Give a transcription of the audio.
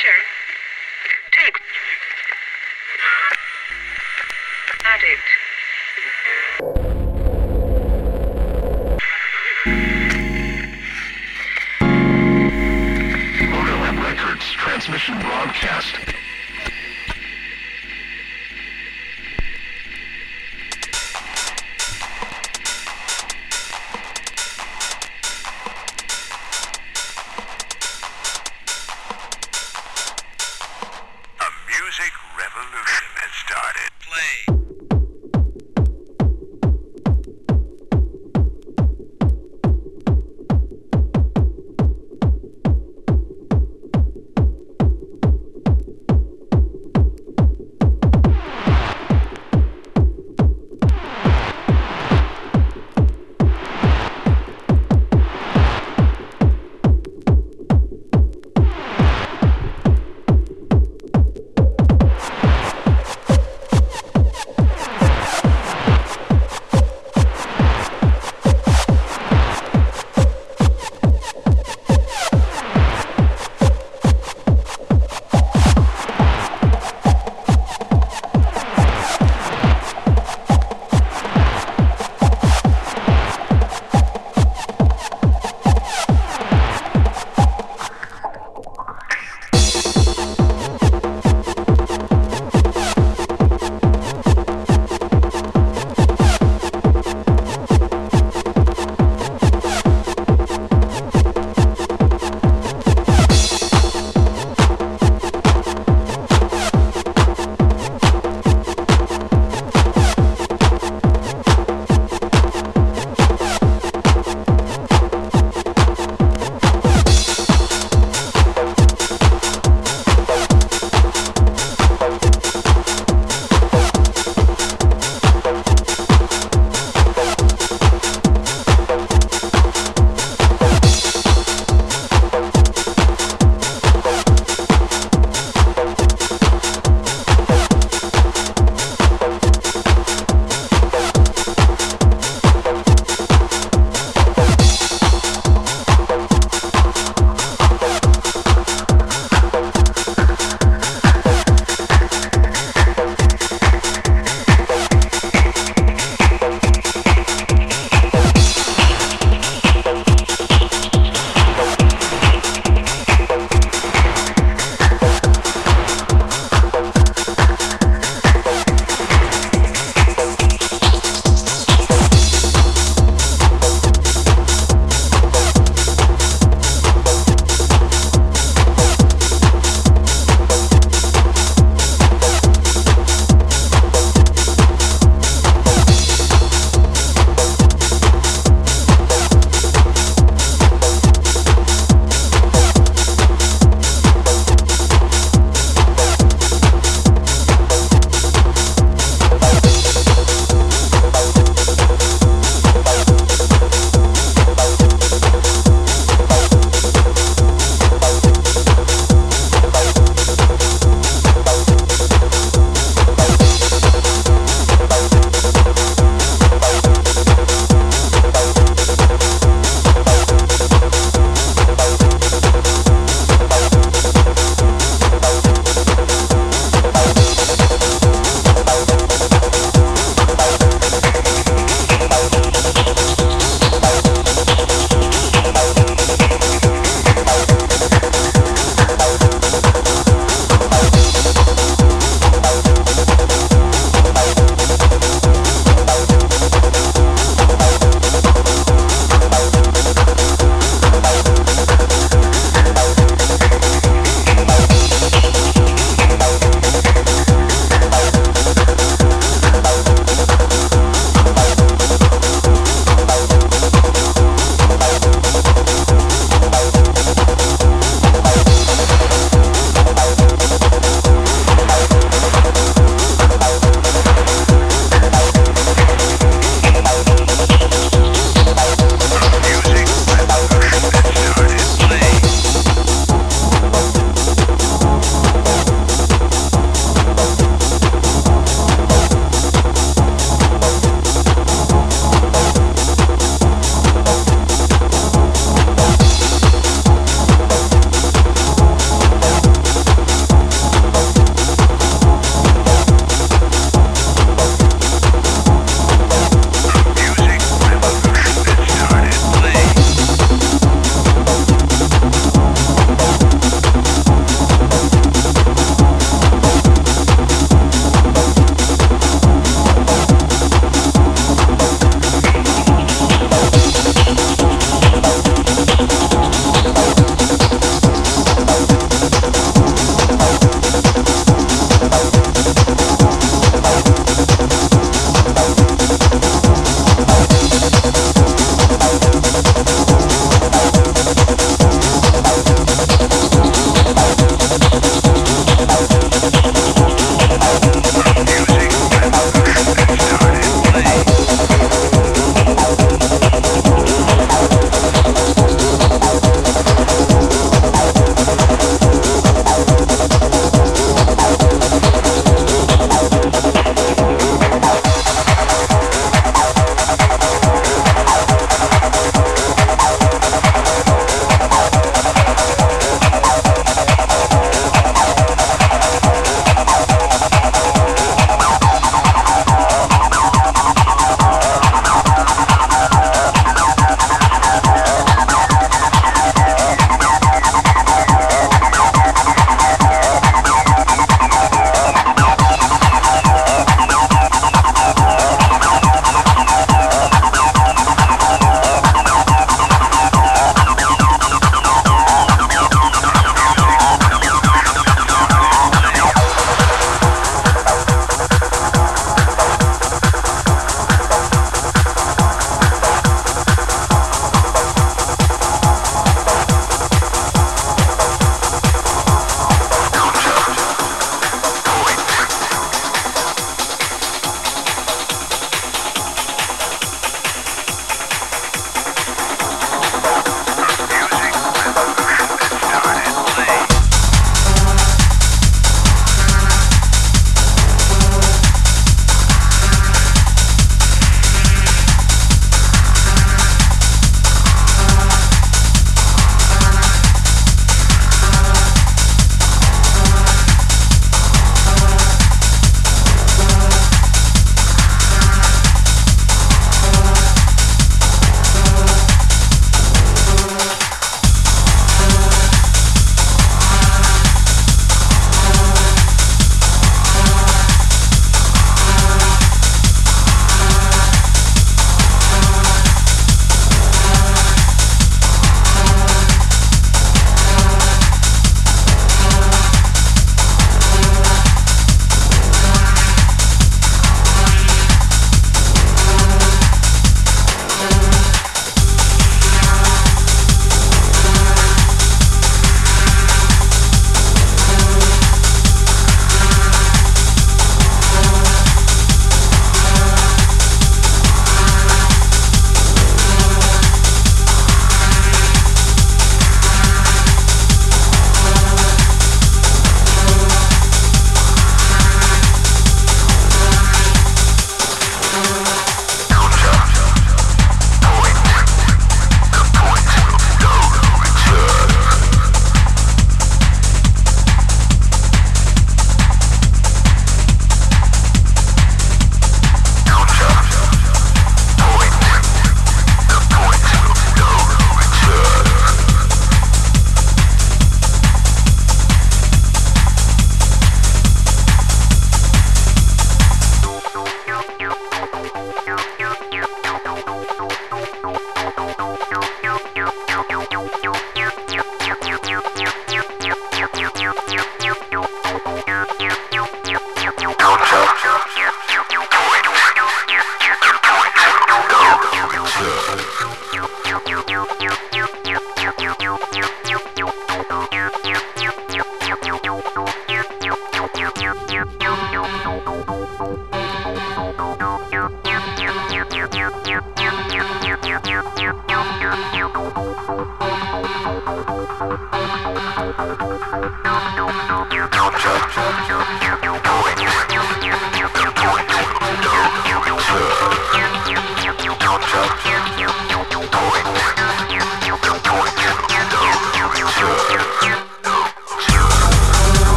Sure.